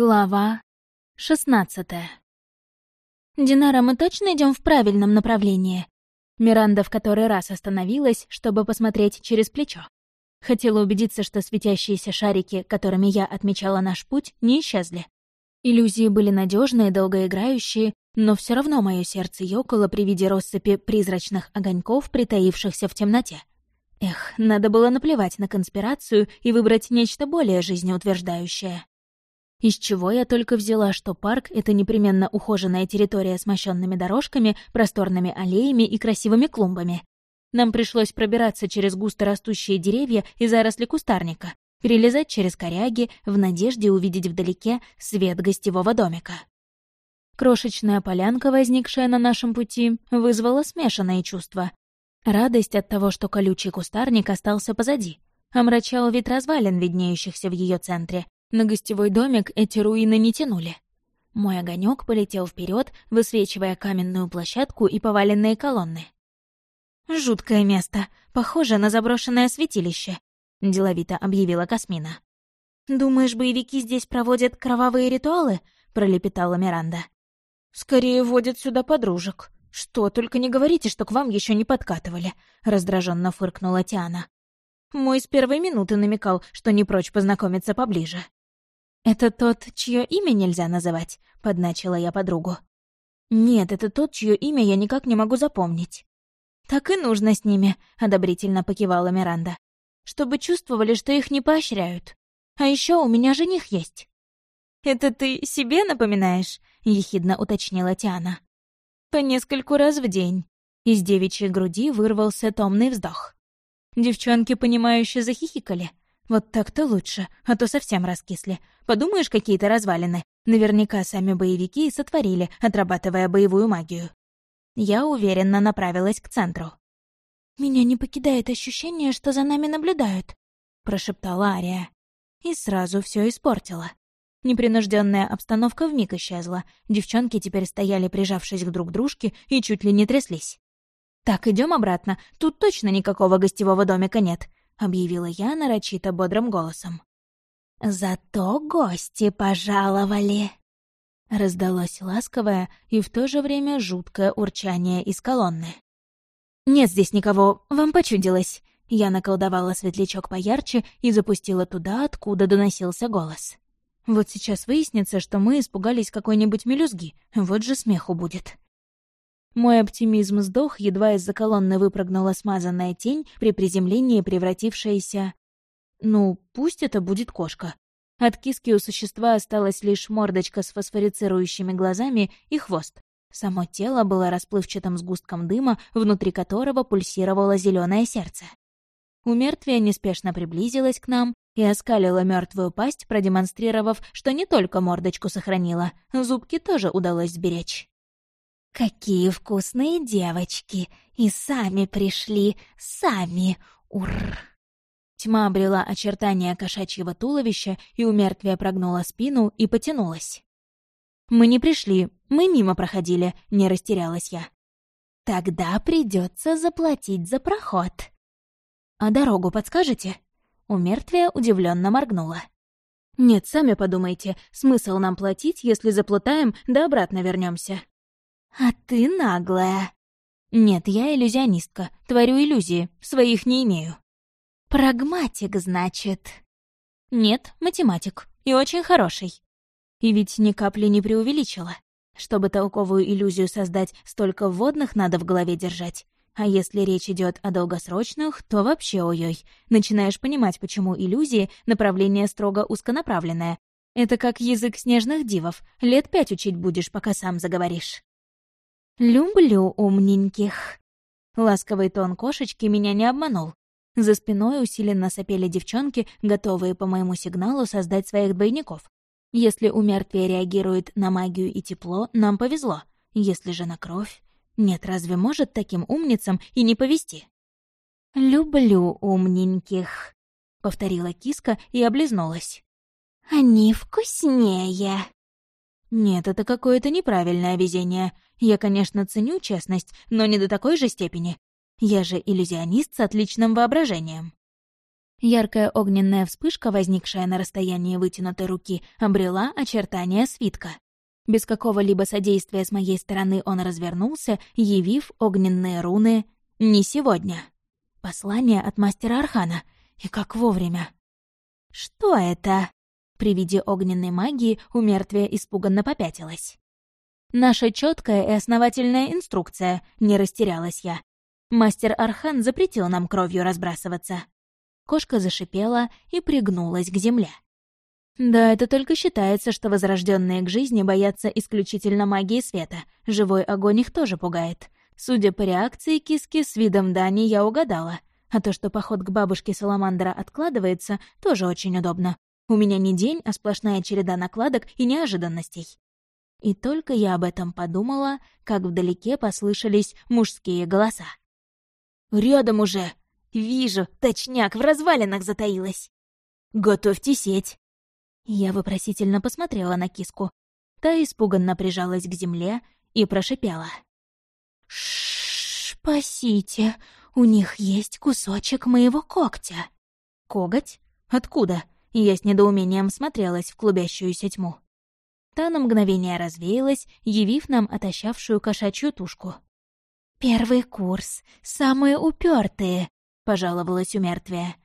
Глава шестнадцатая. «Динара, мы точно идем в правильном направлении?» Миранда в который раз остановилась, чтобы посмотреть через плечо. Хотела убедиться, что светящиеся шарики, которыми я отмечала наш путь, не исчезли. Иллюзии были надежные, долгоиграющие, но все равно мое сердце ёкало при виде россыпи призрачных огоньков, притаившихся в темноте. Эх, надо было наплевать на конспирацию и выбрать нечто более жизнеутверждающее. Из чего я только взяла, что парк — это непременно ухоженная территория с мощенными дорожками, просторными аллеями и красивыми клумбами. Нам пришлось пробираться через густо растущие деревья и заросли кустарника, перелезать через коряги в надежде увидеть вдалеке свет гостевого домика. Крошечная полянка, возникшая на нашем пути, вызвала смешанные чувства. Радость от того, что колючий кустарник остался позади, омрачал вид развалин, виднеющихся в ее центре, на гостевой домик эти руины не тянули. Мой огонек полетел вперед, высвечивая каменную площадку и поваленные колонны. «Жуткое место, похоже на заброшенное святилище», — деловито объявила Касмина. «Думаешь, боевики здесь проводят кровавые ритуалы?» — пролепетала Миранда. «Скорее водят сюда подружек. Что, только не говорите, что к вам еще не подкатывали», — раздраженно фыркнула Тиана. Мой с первой минуты намекал, что не прочь познакомиться поближе. «Это тот, чье имя нельзя называть?» — подначила я подругу. «Нет, это тот, чье имя я никак не могу запомнить». «Так и нужно с ними», — одобрительно покивала Миранда. «Чтобы чувствовали, что их не поощряют. А еще у меня жених есть». «Это ты себе напоминаешь?» — ехидно уточнила Тиана. «По нескольку раз в день». Из девичьей груди вырвался томный вздох. Девчонки, понимающе захихикали. Вот так-то лучше, а то совсем раскисли. Подумаешь, какие-то развалины. Наверняка сами боевики и сотворили, отрабатывая боевую магию. Я уверенно направилась к центру. «Меня не покидает ощущение, что за нами наблюдают», — прошептала Ария. И сразу все испортила. Непринужденная обстановка вмиг исчезла. Девчонки теперь стояли, прижавшись к друг дружке, и чуть ли не тряслись. «Так, идем обратно. Тут точно никакого гостевого домика нет объявила я нарочито бодрым голосом. «Зато гости пожаловали!» Раздалось ласковое и в то же время жуткое урчание из колонны. «Нет здесь никого, вам почудилось!» Я наколдовала светлячок поярче и запустила туда, откуда доносился голос. Вот сейчас выяснится, что мы испугались какой-нибудь мелюзги, вот же смеху будет. Мой оптимизм сдох, едва из-за колонны выпрыгнула смазанная тень, при приземлении превратившаяся... Ну, пусть это будет кошка. От киски у существа осталась лишь мордочка с фосфорицирующими глазами и хвост. Само тело было расплывчатым сгустком дыма, внутри которого пульсировало зеленое сердце. У мертвия неспешно приблизилась к нам и оскалила мертвую пасть, продемонстрировав, что не только мордочку сохранила, зубки тоже удалось сберечь. «Какие вкусные девочки! И сами пришли, сами! Ур!» Тьма обрела очертания кошачьего туловища и у прогнула спину и потянулась. «Мы не пришли, мы мимо проходили», — не растерялась я. «Тогда придется заплатить за проход». «А дорогу подскажете?» У удивленно моргнула. «Нет, сами подумайте, смысл нам платить, если заплутаем, да обратно вернемся. «А ты наглая». «Нет, я иллюзионистка, творю иллюзии, своих не имею». «Прагматик, значит?» «Нет, математик, и очень хороший». И ведь ни капли не преувеличила. Чтобы толковую иллюзию создать, столько вводных надо в голове держать. А если речь идет о долгосрочных, то вообще ой-ой. Начинаешь понимать, почему иллюзии — направление строго узконаправленное. Это как язык снежных дивов. Лет пять учить будешь, пока сам заговоришь. «Люблю умненьких». Ласковый тон кошечки меня не обманул. За спиной усиленно сопели девчонки, готовые по моему сигналу создать своих двойников. Если у мертвия реагирует на магию и тепло, нам повезло. Если же на кровь... Нет, разве может таким умницам и не повезти? «Люблю умненьких», — повторила киска и облизнулась. «Они вкуснее». Нет, это какое-то неправильное везение. Я, конечно, ценю честность, но не до такой же степени. Я же иллюзионист с отличным воображением. Яркая огненная вспышка, возникшая на расстоянии вытянутой руки, обрела очертания свитка. Без какого-либо содействия с моей стороны он развернулся, явив огненные руны «Не сегодня». Послание от мастера Архана. И как вовремя. «Что это?» При виде огненной магии у мертвия испуганно попятилась. «Наша четкая и основательная инструкция», — не растерялась я. Мастер Архан запретил нам кровью разбрасываться. Кошка зашипела и пригнулась к земле. Да, это только считается, что возрожденные к жизни боятся исключительно магии света. Живой огонь их тоже пугает. Судя по реакции киски, с видом Дани я угадала. А то, что поход к бабушке Саламандра откладывается, тоже очень удобно. У меня не день, а сплошная череда накладок и неожиданностей. И только я об этом подумала, как вдалеке послышались мужские голоса. «Рядом уже!» «Вижу, точняк, в развалинах затаилась!» «Готовьте сеть!» Я вопросительно посмотрела на киску. Та испуганно прижалась к земле и прошипела. «Ш спасите, у них есть кусочек моего когтя». «Коготь? Откуда?» Я с недоумением смотрелась в клубящуюся тьму. Та на мгновение развеялась, явив нам отощавшую кошачью тушку. «Первый курс, самые упертые, пожаловалась у мертвия.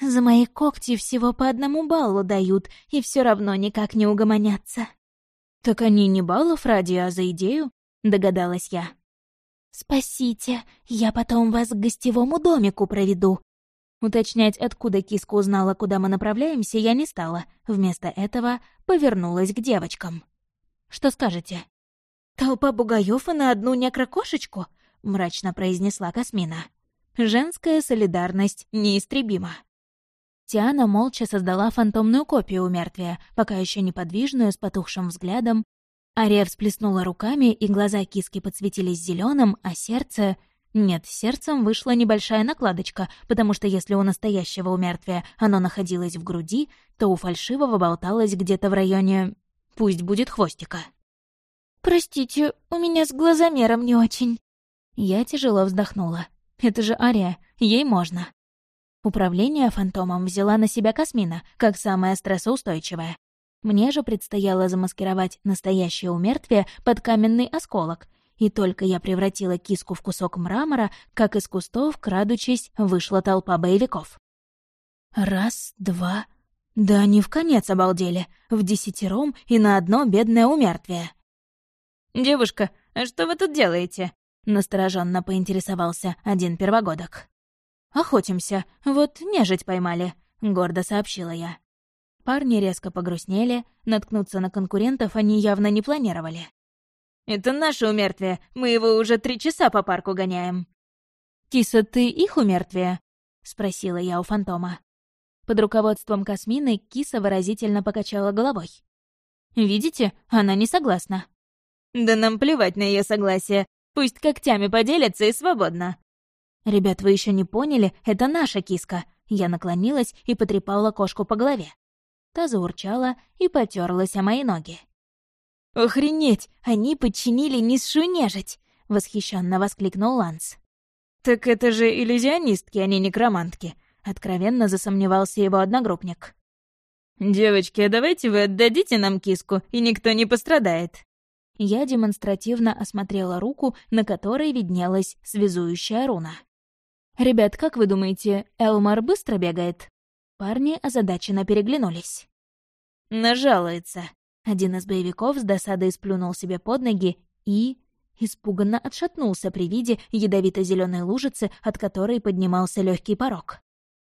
«За мои когти всего по одному баллу дают, и все равно никак не угомонятся». «Так они не баллов ради, а за идею?» — догадалась я. «Спасите, я потом вас к гостевому домику проведу». Уточнять, откуда киска узнала, куда мы направляемся, я не стала. Вместо этого повернулась к девочкам. «Что скажете?» «Толпа бугаёв и на одну некрокошечку?» — мрачно произнесла Касмина. Женская солидарность неистребима. Тиана молча создала фантомную копию у мертвия, пока еще неподвижную, с потухшим взглядом. Ария всплеснула руками, и глаза киски подсветились зеленым, а сердце... Нет, сердцем вышла небольшая накладочка, потому что если у настоящего умертвия оно находилось в груди, то у фальшивого болталось где-то в районе... Пусть будет хвостика. «Простите, у меня с глазомером не очень». Я тяжело вздохнула. Это же Ария, ей можно. Управление фантомом взяла на себя Касмина, как самая стрессоустойчивая. Мне же предстояло замаскировать настоящее умертвие под каменный осколок, и только я превратила киску в кусок мрамора, как из кустов, крадучись, вышла толпа боевиков. Раз, два... Да они в конец обалдели, в десятером и на одно бедное умертвие. «Девушка, а что вы тут делаете?» Настороженно поинтересовался один первогодок. «Охотимся, вот нежить поймали», — гордо сообщила я. Парни резко погрустнели, наткнуться на конкурентов они явно не планировали. «Это наше умертвие, мы его уже три часа по парку гоняем». «Киса, ты их умертвие?» — спросила я у фантома. Под руководством Касмины киса выразительно покачала головой. «Видите, она не согласна». «Да нам плевать на ее согласие. Пусть когтями поделятся и свободно». «Ребят, вы еще не поняли, это наша киска». Я наклонилась и потрепала кошку по голове. Та заурчала и потерлась о мои ноги. «Охренеть! Они подчинили низшую нежить!» — восхищенно воскликнул Ланс. «Так это же иллюзионистки, а не некромантки», — откровенно засомневался его одногруппник. «Девочки, а давайте вы отдадите нам киску, и никто не пострадает», я демонстративно осмотрела руку, на которой виднелась связующая руна. «Ребят, как вы думаете, Элмар быстро бегает?» Парни озадаченно переглянулись. «Нажалуется». Один из боевиков с досадой сплюнул себе под ноги и... испуганно отшатнулся при виде ядовито зеленой лужицы, от которой поднимался легкий порог.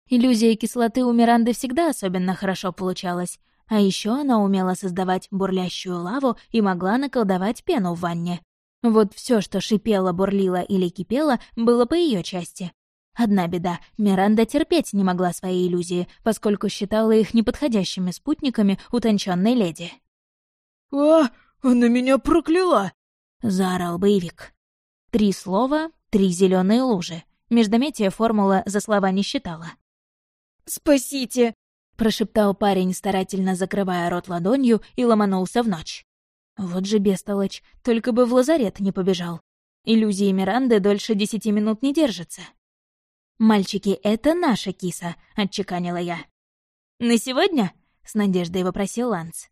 Иллюзия кислоты у Миранды всегда особенно хорошо получалась, а еще она умела создавать бурлящую лаву и могла наколдовать пену в ванне. Вот все, что шипело, бурлило или кипело, было по ее части. Одна беда — Миранда терпеть не могла свои иллюзии, поскольку считала их неподходящими спутниками утонченной леди. «А, она меня прокляла!» — заорал боевик. Три слова, три зеленые лужи. Междометия формула за слова не считала. «Спасите!» прошептал парень, старательно закрывая рот ладонью, и ломанулся в ночь. Вот же бестолочь, только бы в лазарет не побежал. Иллюзии Миранды дольше десяти минут не держатся. «Мальчики, это наша киса», — отчеканила я. «На сегодня?» — с надеждой вопросил Ланс.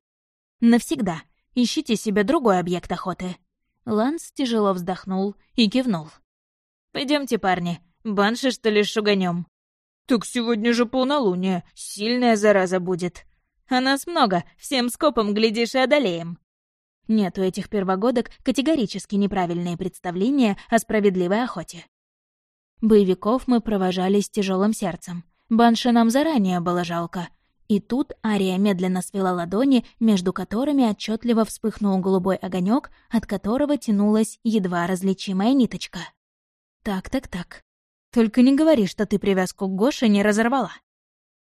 «Навсегда. Ищите себе другой объект охоты». Ланс тяжело вздохнул и кивнул. Пойдемте, парни, банши что ли шуганем. «Так сегодня же полнолуние, сильная зараза будет». «А нас много, всем скопом, глядишь, и одолеем». Нет у этих первогодок категорически неправильные представления о справедливой охоте. Боевиков мы провожали с тяжелым сердцем. Банши нам заранее было жалко. И тут Ария медленно свела ладони, между которыми отчетливо вспыхнул голубой огонек, от которого тянулась едва различимая ниточка. Так-так-так. Только не говори, что ты привязку к Гоше не разорвала.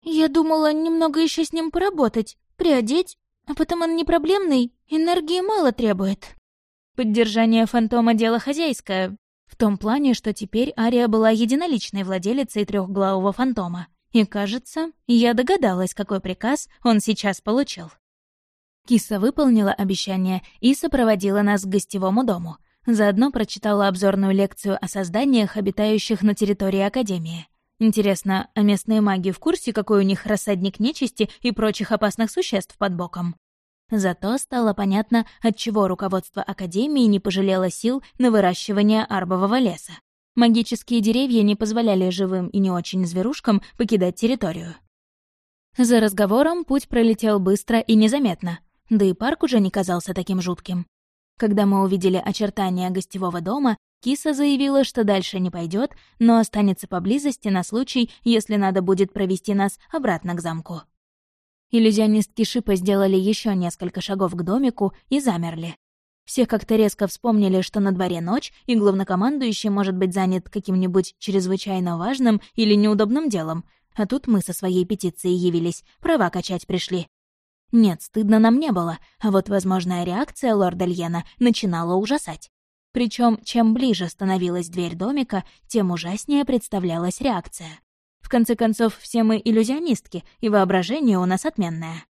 Я думала немного еще с ним поработать, приодеть, а потом он не проблемный, энергии мало требует. Поддержание фантома — дело хозяйское, в том плане, что теперь Ария была единоличной владелицей трехглавого фантома. И, кажется, я догадалась, какой приказ он сейчас получил. Киса выполнила обещание и сопроводила нас к гостевому дому. Заодно прочитала обзорную лекцию о созданиях, обитающих на территории Академии. Интересно, а местные маги в курсе, какой у них рассадник нечисти и прочих опасных существ под боком? Зато стало понятно, отчего руководство Академии не пожалело сил на выращивание арбового леса. Магические деревья не позволяли живым и не очень зверушкам покидать территорию. За разговором путь пролетел быстро и незаметно, да и парк уже не казался таким жутким. Когда мы увидели очертания гостевого дома, киса заявила, что дальше не пойдет, но останется поблизости на случай, если надо будет провести нас обратно к замку. Иллюзионистки Шипа сделали еще несколько шагов к домику и замерли. Все как-то резко вспомнили, что на дворе ночь, и главнокомандующий может быть занят каким-нибудь чрезвычайно важным или неудобным делом, а тут мы со своей петицией явились, права качать пришли. Нет, стыдно нам не было, а вот возможная реакция лорда Льена начинала ужасать. Причем, чем ближе становилась дверь домика, тем ужаснее представлялась реакция конце концов, все мы иллюзионистки, и воображение у нас отменное.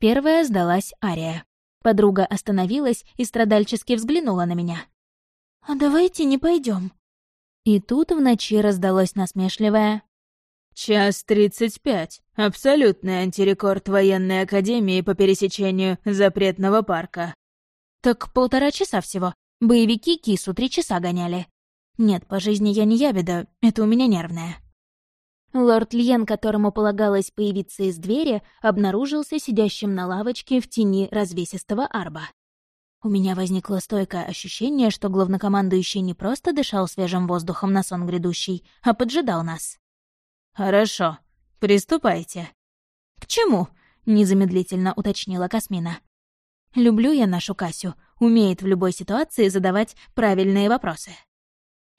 Первая сдалась Ария. Подруга остановилась и страдальчески взглянула на меня. «А давайте не пойдем. И тут в ночи раздалось насмешливое «Час тридцать пять. Абсолютный антирекорд военной академии по пересечению запретного парка». «Так полтора часа всего. Боевики кису три часа гоняли. Нет, по жизни я не ябеда, это у меня нервное». Лорд Льен, которому полагалось появиться из двери, обнаружился сидящим на лавочке в тени развесистого арба. У меня возникло стойкое ощущение, что главнокомандующий не просто дышал свежим воздухом на сон грядущий, а поджидал нас. «Хорошо, приступайте». «К чему?» — незамедлительно уточнила Касмина. «Люблю я нашу Касю, умеет в любой ситуации задавать правильные вопросы».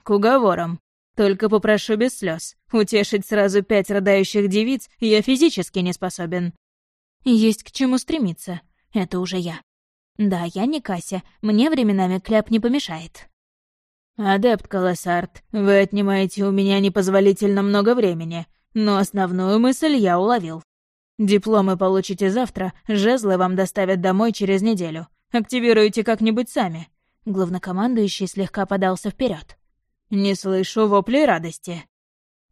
«К уговорам. Только попрошу без слез. Утешить сразу пять рыдающих девиц я физически не способен. Есть к чему стремиться. Это уже я. Да, я не Кася, мне временами кляп не помешает. «Адепт Колоссарт, вы отнимаете у меня непозволительно много времени, но основную мысль я уловил. Дипломы получите завтра, жезлы вам доставят домой через неделю. Активируйте как-нибудь сами». Главнокомандующий слегка подался вперед. «Не слышу воплей радости».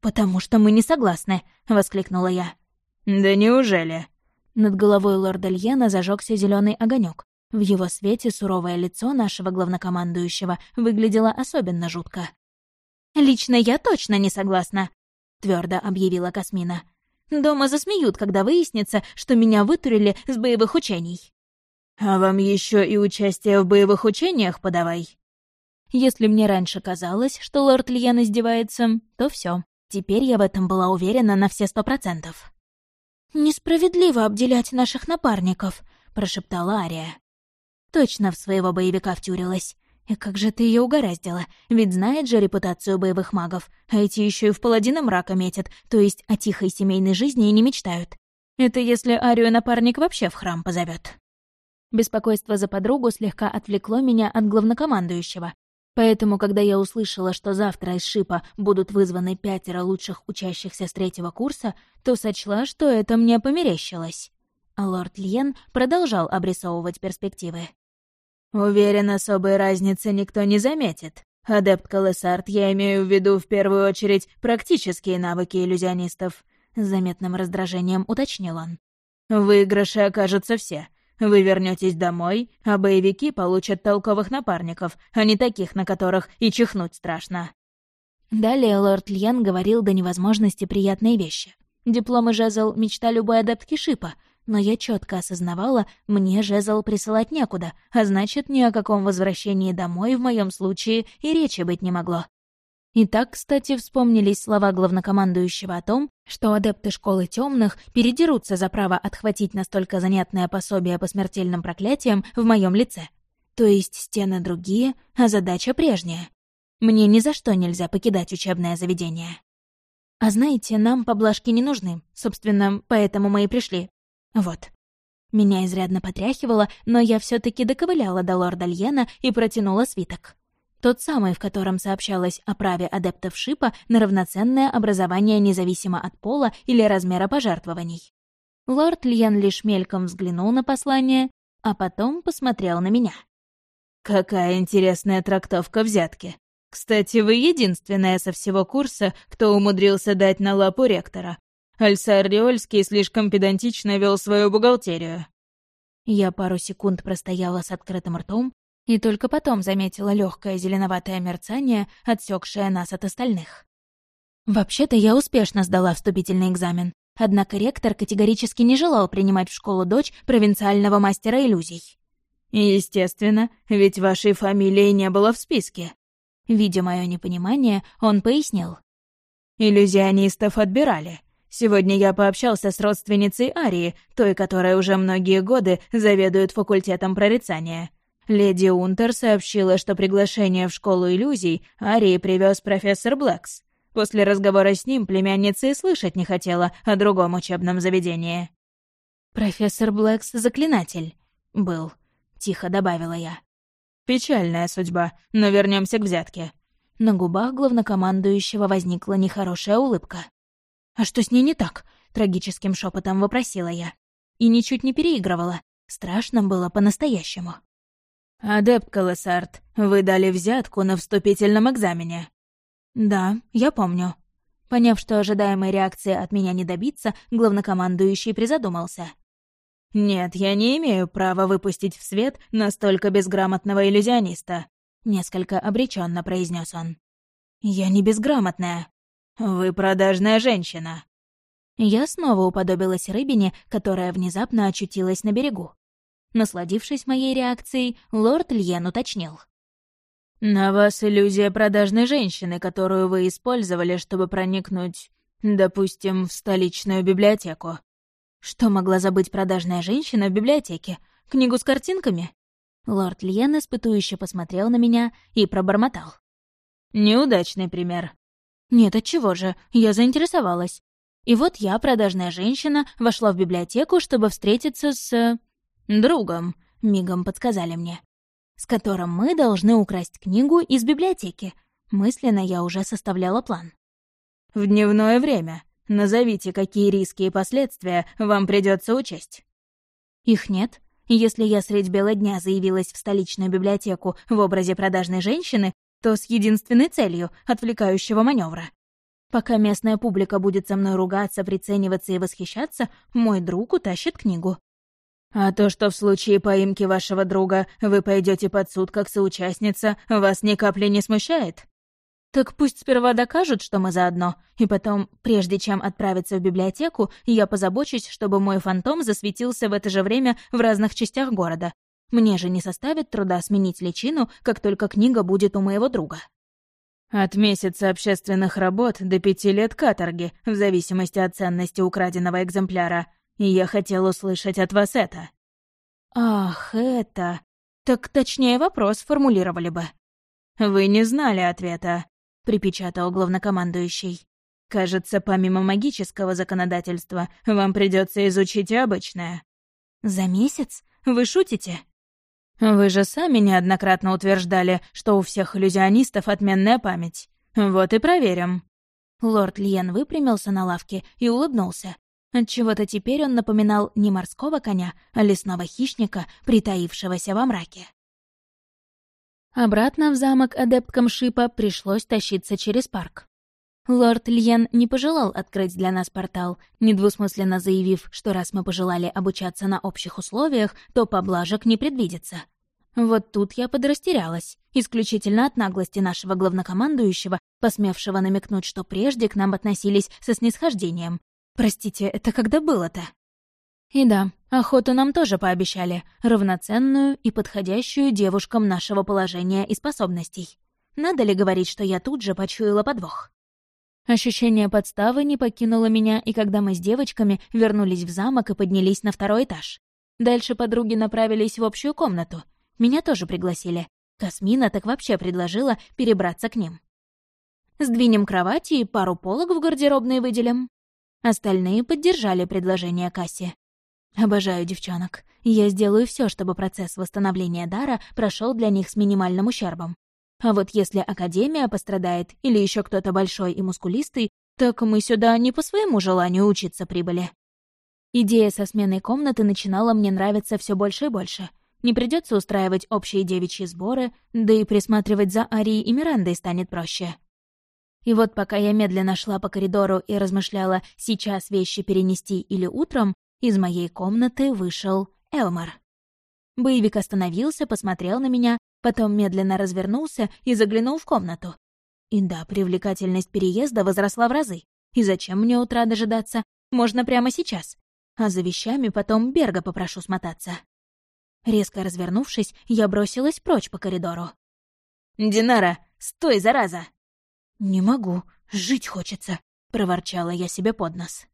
«Потому что мы не согласны», — воскликнула я. «Да неужели?» Над головой лорда Льена зажегся зеленый огонек. В его свете суровое лицо нашего главнокомандующего выглядело особенно жутко. «Лично я точно не согласна», — твердо объявила Касмина. «Дома засмеют, когда выяснится, что меня вытурили с боевых учений». «А вам еще и участие в боевых учениях подавай», если мне раньше казалось, что лорд Льен издевается, то все. Теперь я в этом была уверена на все сто процентов. «Несправедливо обделять наших напарников», — прошептала Ария. Точно в своего боевика втюрилась. И как же ты ее угораздила? Ведь знает же репутацию боевых магов, а эти еще и в паладина мрака метят, то есть о тихой семейной жизни и не мечтают. Это если Арию напарник вообще в храм позовет. Беспокойство за подругу слегка отвлекло меня от главнокомандующего, Поэтому, когда я услышала, что завтра из Шипа будут вызваны пятеро лучших учащихся с третьего курса, то сочла, что это мне померещилось. А лорд Льен продолжал обрисовывать перспективы. «Уверен, особой разницы никто не заметит. «Адепт Калесарт, я имею в виду в первую очередь практические навыки иллюзионистов», — с заметным раздражением уточнил он. «Выигрыши окажутся все. Вы вернетесь домой, а боевики получат толковых напарников, а не таких, на которых и чихнуть страшно». Далее лорд Льен говорил до невозможности приятные вещи. Диплом и жезл — мечта любой адептки Шипа, но я четко осознавала, мне жезл присылать некуда, а значит, ни о каком возвращении домой в моем случае и речи быть не могло. И так, кстати, вспомнились слова главнокомандующего о том, что адепты школы темных передерутся за право отхватить настолько занятное пособие по смертельным проклятиям в моем лице. То есть стены другие, а задача прежняя. Мне ни за что нельзя покидать учебное заведение. А знаете, нам поблажки не нужны. Собственно, поэтому мы и пришли. Вот. Меня изрядно потряхивало, но я все таки доковыляла до лорда Льена и протянула свиток. Тот самый, в котором сообщалось о праве адептов Шипа на равноценное образование независимо от пола или размера пожертвований. Лорд Льен лишь мельком взглянул на послание, а потом посмотрел на меня. «Какая интересная трактовка взятки. Кстати, вы единственная со всего курса, кто умудрился дать на лапу ректора. Альсар Риольский слишком педантично вел свою бухгалтерию. Я пару секунд простояла с открытым ртом и только потом заметила легкое зеленоватое мерцание, отсекшее нас от остальных. Вообще-то я успешно сдала вступительный экзамен, однако ректор категорически не желал принимать в школу дочь провинциального мастера иллюзий. «Естественно, ведь вашей фамилии не было в списке». Видя мое непонимание, он пояснил. «Иллюзионистов отбирали. Сегодня я пообщался с родственницей Арии, той, которая уже многие годы заведует факультетом прорицания. Леди Унтер сообщила, что приглашение в школу иллюзий Арии привез профессор Блэкс. После разговора с ним племянница и слышать не хотела о другом учебном заведении. «Профессор Блэкс — заклинатель. Был», — тихо добавила я. «Печальная судьба, но вернемся к взятке». На губах главнокомандующего возникла нехорошая улыбка. «А что с ней не так?» — трагическим шепотом вопросила я. И ничуть не переигрывала. Страшно было по-настоящему. «Адепт Колоссарт, вы дали взятку на вступительном экзамене». «Да, я помню». Поняв, что ожидаемой реакции от меня не добиться, главнокомандующий призадумался. «Нет, я не имею права выпустить в свет настолько безграмотного иллюзиониста», — несколько обреченно произнес он. «Я не безграмотная», «Вы продажная женщина». Я снова уподобилась рыбине, которая внезапно очутилась на берегу. Насладившись моей реакцией, лорд Льен уточнил. «На вас иллюзия продажной женщины, которую вы использовали, чтобы проникнуть, допустим, в столичную библиотеку». Что могла забыть продажная женщина в библиотеке? Книгу с картинками? Лорд Льен испытующе посмотрел на меня и пробормотал. «Неудачный пример. Нет, отчего же, я заинтересовалась. И вот я, продажная женщина, вошла в библиотеку, чтобы встретиться с... другом, мигом подсказали мне, с которым мы должны украсть книгу из библиотеки. Мысленно я уже составляла план. «В дневное время. Назовите, какие риски и последствия вам придется учесть». «Их нет. Если я средь бела дня заявилась в столичную библиотеку в образе продажной женщины, то с единственной целью — отвлекающего маневра. Пока местная публика будет со мной ругаться, прицениваться и восхищаться, мой друг утащит книгу. А то, что в случае поимки вашего друга вы пойдете под суд как соучастница, вас ни капли не смущает? Так пусть сперва докажут, что мы заодно, и потом, прежде чем отправиться в библиотеку, я позабочусь, чтобы мой фантом засветился в это же время в разных частях города, мне же не составит труда сменить личину, как только книга будет у моего друга. От месяца общественных работ до пяти лет каторги, в зависимости от ценности украденного экземпляра. И я хотел услышать от вас это. Ах, это... Так точнее вопрос формулировали бы. Вы не знали ответа, припечатал главнокомандующий. Кажется, помимо магического законодательства, вам придется изучить и обычное. За месяц? Вы шутите? Вы же сами неоднократно утверждали, что у всех иллюзионистов отменная память. Вот и проверим». Лорд Лиен выпрямился на лавке и улыбнулся. Отчего-то теперь он напоминал не морского коня, а лесного хищника, притаившегося во мраке. Обратно в замок адепткам Шипа пришлось тащиться через парк. Лорд Льен не пожелал открыть для нас портал, недвусмысленно заявив, что раз мы пожелали обучаться на общих условиях, то поблажек не предвидится. Вот тут я подрастерялась, исключительно от наглости нашего главнокомандующего, посмевшего намекнуть, что прежде к нам относились со снисхождением. Простите, это когда было-то? И да, охоту нам тоже пообещали, равноценную и подходящую девушкам нашего положения и способностей. Надо ли говорить, что я тут же почуяла подвох? Ощущение подставы не покинуло меня, и когда мы с девочками вернулись в замок и поднялись на второй этаж. Дальше подруги направились в общую комнату. Меня тоже пригласили. Касмина так вообще предложила перебраться к ним. Сдвинем кровати и пару полок в гардеробной выделим. Остальные поддержали предложение Касси. Обожаю девчонок. Я сделаю все, чтобы процесс восстановления дара прошел для них с минимальным ущербом. А вот если Академия пострадает или еще кто-то большой и мускулистый, так мы сюда не по своему желанию учиться прибыли. Идея со сменой комнаты начинала мне нравиться все больше и больше. Не придется устраивать общие девичьи сборы, да и присматривать за Арией и Мирандой станет проще. И вот пока я медленно шла по коридору и размышляла, сейчас вещи перенести или утром, из моей комнаты вышел Элмар. Боевик остановился, посмотрел на меня, потом медленно развернулся и заглянул в комнату. И да, привлекательность переезда возросла в разы. И зачем мне утра дожидаться? Можно прямо сейчас. А за вещами потом Берга попрошу смотаться. Резко развернувшись, я бросилась прочь по коридору. «Динара, стой, зараза!» «Не могу, жить хочется», — проворчала я себе под нос.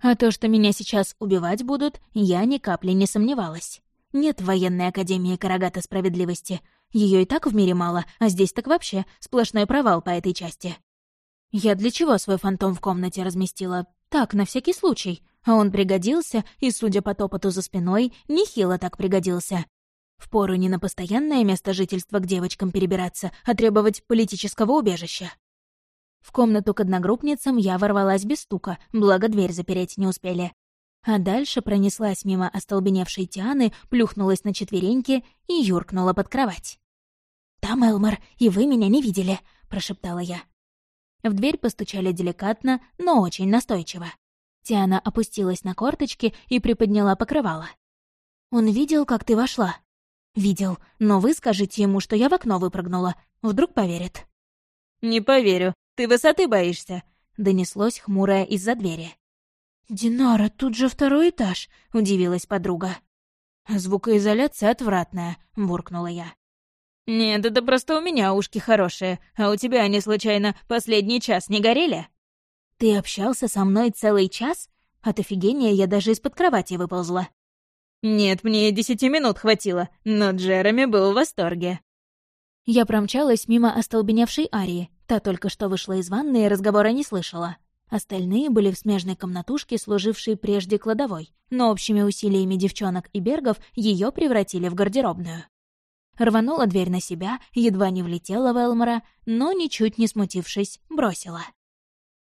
А то, что меня сейчас убивать будут, я ни капли не сомневалась. Нет военной академии Карагата справедливости. Ее и так в мире мало, а здесь так вообще сплошной провал по этой части. Я для чего свой фантом в комнате разместила? Так, на всякий случай. А он пригодился, и, судя по топоту за спиной, нехило так пригодился. Впору не на постоянное место жительства к девочкам перебираться, а требовать политического убежища. В комнату к одногруппницам я ворвалась без стука, благо дверь запереть не успели. А дальше пронеслась мимо остолбеневшей Тианы, плюхнулась на четвереньки и юркнула под кровать. «Там Элмар, и вы меня не видели», — прошептала я. В дверь постучали деликатно, но очень настойчиво. Тиана опустилась на корточки и приподняла покрывало. «Он видел, как ты вошла?» «Видел, но вы скажите ему, что я в окно выпрыгнула. Вдруг поверит». «Не поверю. Ты высоты боишься?» — донеслось хмурое из-за двери. «Динара, тут же второй этаж», — удивилась подруга. «Звукоизоляция отвратная», — буркнула я. «Нет, это просто у меня ушки хорошие, а у тебя они, случайно, последний час не горели?» «Ты общался со мной целый час? От офигения я даже из-под кровати выползла». «Нет, мне десяти минут хватило, но Джереми был в восторге». Я промчалась мимо остолбеневшей Арии, Та только что вышла из ванны и разговора не слышала. Остальные были в смежной комнатушке, служившей прежде кладовой, но общими усилиями девчонок и бергов ее превратили в гардеробную. Рванула дверь на себя, едва не влетела в Элмора, но, ничуть не смутившись, бросила.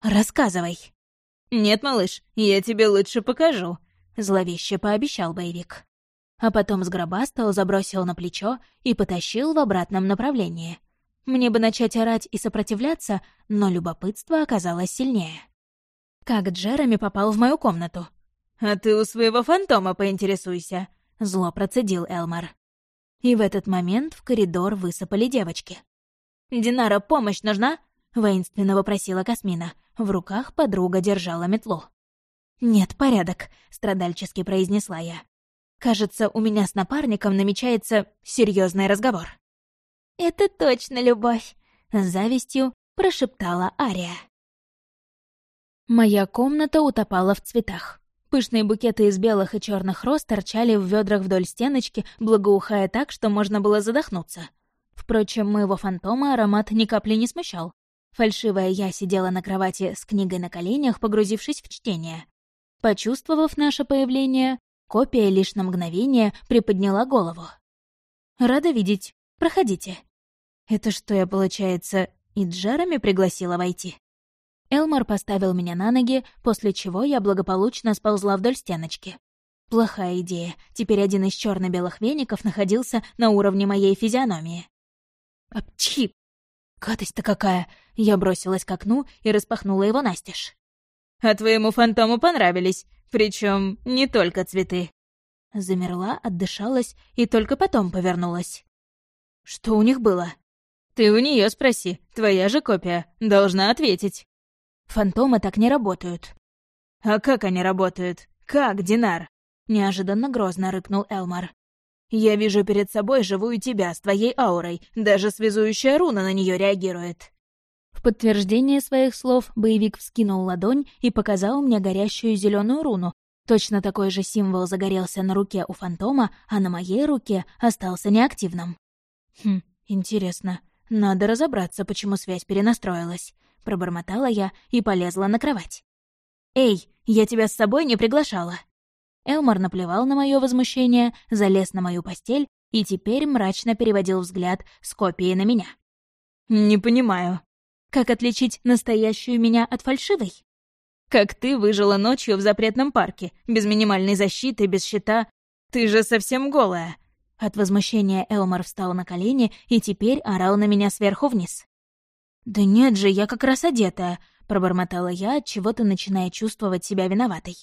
«Рассказывай!» «Нет, малыш, я тебе лучше покажу», — зловеще пообещал боевик. А потом сгробастал, забросил на плечо и потащил в обратном направлении — мне бы начать орать и сопротивляться, но любопытство оказалось сильнее. Как Джереми попал в мою комнату? «А ты у своего фантома поинтересуйся», — зло процедил Элмар. И в этот момент в коридор высыпали девочки. «Динара, помощь нужна?» — воинственно вопросила Касмина. В руках подруга держала метлу. «Нет, порядок», — страдальчески произнесла я. «Кажется, у меня с напарником намечается серьезный разговор». «Это точно любовь!» — с завистью прошептала Ария. Моя комната утопала в цветах. Пышные букеты из белых и черных роз торчали в ведрах вдоль стеночки, благоухая так, что можно было задохнуться. Впрочем, моего фантома аромат ни капли не смущал. Фальшивая я сидела на кровати с книгой на коленях, погрузившись в чтение. Почувствовав наше появление, копия лишь на мгновение приподняла голову. «Рада видеть. Проходите». Это что я, получается, и Джереми пригласила войти? Элмар поставил меня на ноги, после чего я благополучно сползла вдоль стеночки. Плохая идея. Теперь один из черно белых веников находился на уровне моей физиономии. Апчхи! Гадость-то какая! Я бросилась к окну и распахнула его настежь. «А твоему фантому понравились, причем не только цветы». Замерла, отдышалась и только потом повернулась. «Что у них было?» «Ты у нее спроси, твоя же копия, должна ответить». «Фантомы так не работают». «А как они работают? Как, Динар?» Неожиданно грозно рыкнул Элмар. «Я вижу перед собой живую тебя с твоей аурой, даже связующая руна на нее реагирует». В подтверждение своих слов боевик вскинул ладонь и показал мне горящую зеленую руну. Точно такой же символ загорелся на руке у фантома, а на моей руке остался неактивным. Хм, интересно. Надо разобраться, почему связь перенастроилась. Пробормотала я и полезла на кровать. «Эй, я тебя с собой не приглашала!» Элмар наплевал на мое возмущение, залез на мою постель и теперь мрачно переводил взгляд с копией на меня. «Не понимаю. Как отличить настоящую меня от фальшивой?» «Как ты выжила ночью в запретном парке, без минимальной защиты, без щита. Ты же совсем голая». От возмущения Элмар встал на колени и теперь орал на меня сверху вниз. «Да нет же, я как раз одетая», — пробормотала я, от чего-то начиная чувствовать себя виноватой.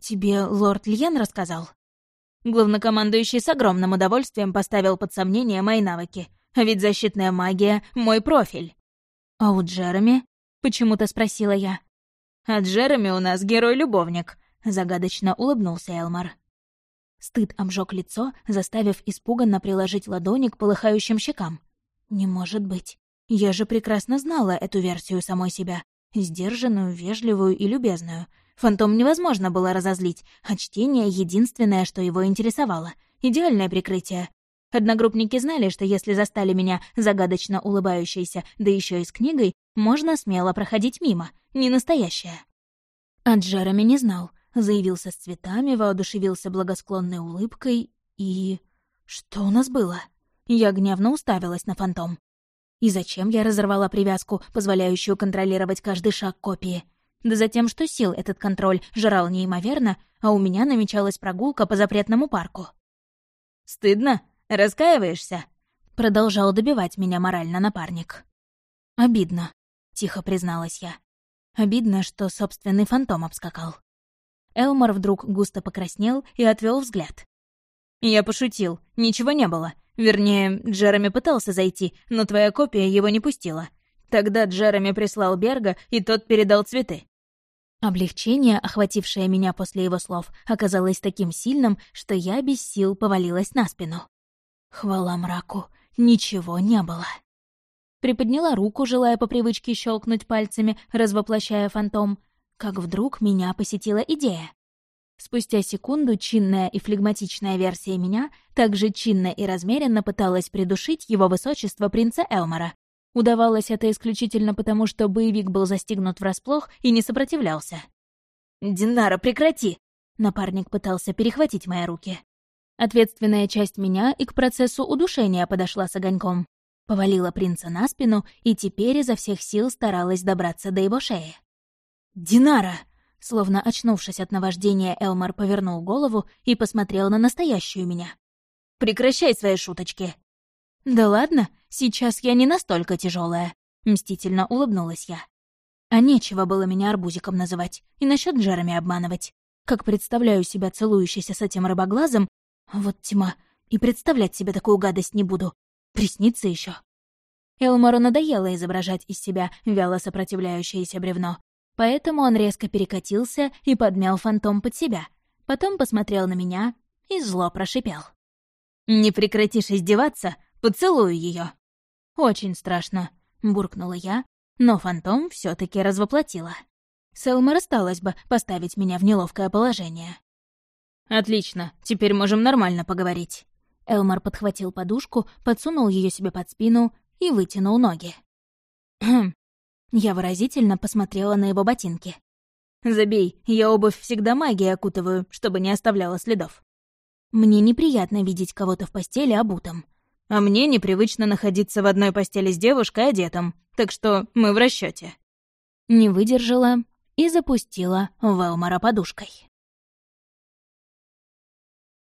«Тебе лорд Льен рассказал?» Главнокомандующий с огромным удовольствием поставил под сомнение мои навыки. Ведь защитная магия — мой профиль. «А у Джереми?» — почему-то спросила я. «А Джереми у нас герой-любовник», — загадочно улыбнулся Элмар. Стыд обжег лицо, заставив испуганно приложить ладони к полыхающим щекам. «Не может быть. Я же прекрасно знала эту версию самой себя. Сдержанную, вежливую и любезную. Фантом невозможно было разозлить, а чтение — единственное, что его интересовало. Идеальное прикрытие. Одногруппники знали, что если застали меня загадочно улыбающейся, да еще и с книгой, можно смело проходить мимо, не настоящее. А Джереми не знал. Заявился с цветами, воодушевился благосклонной улыбкой и... Что у нас было? Я гневно уставилась на фантом. И зачем я разорвала привязку, позволяющую контролировать каждый шаг копии? Да за тем, что сил этот контроль жрал неимоверно, а у меня намечалась прогулка по запретному парку. «Стыдно? Раскаиваешься?» Продолжал добивать меня морально напарник. «Обидно», — тихо призналась я. Обидно, что собственный фантом обскакал. Элмар вдруг густо покраснел и отвел взгляд. «Я пошутил. Ничего не было. Вернее, Джереми пытался зайти, но твоя копия его не пустила. Тогда Джереми прислал Берга, и тот передал цветы. Облегчение, охватившее меня после его слов, оказалось таким сильным, что я без сил повалилась на спину. Хвала мраку, ничего не было. Приподняла руку, желая по привычке щелкнуть пальцами, развоплощая фантом, как вдруг меня посетила идея. Спустя секунду чинная и флегматичная версия меня также чинно и размеренно пыталась придушить его высочество принца Элмора, Удавалось это исключительно потому, что боевик был застигнут врасплох и не сопротивлялся. «Динара, прекрати!» Напарник пытался перехватить мои руки. Ответственная часть меня и к процессу удушения подошла с огоньком. Повалила принца на спину и теперь изо всех сил старалась добраться до его шеи. «Динара!» Словно очнувшись от наваждения, Элмар повернул голову и посмотрел на настоящую меня. «Прекращай свои шуточки!» «Да ладно, сейчас я не настолько тяжелая, мстительно улыбнулась я. А нечего было меня арбузиком называть и насчет Джереми обманывать. Как представляю себя целующейся с этим рыбоглазом, вот тьма, и представлять себе такую гадость не буду. Приснится еще. Элмору надоело изображать из себя вяло сопротивляющееся бревно, поэтому он резко перекатился и подмял фантом под себя, потом посмотрел на меня и зло прошипел. «Не прекратишь издеваться, Поцелую ее. «Очень страшно», — буркнула я, но фантом все таки развоплотила. Селмар осталось бы поставить меня в неловкое положение. «Отлично, теперь можем нормально поговорить». Элмар подхватил подушку, подсунул ее себе под спину и вытянул ноги. «Хм». Я выразительно посмотрела на его ботинки. «Забей, я обувь всегда магией окутываю, чтобы не оставляла следов». Мне неприятно видеть кого-то в постели обутым. А мне непривычно находиться в одной постели с девушкой одетым, так что мы в расчете. Не выдержала и запустила Велмара подушкой.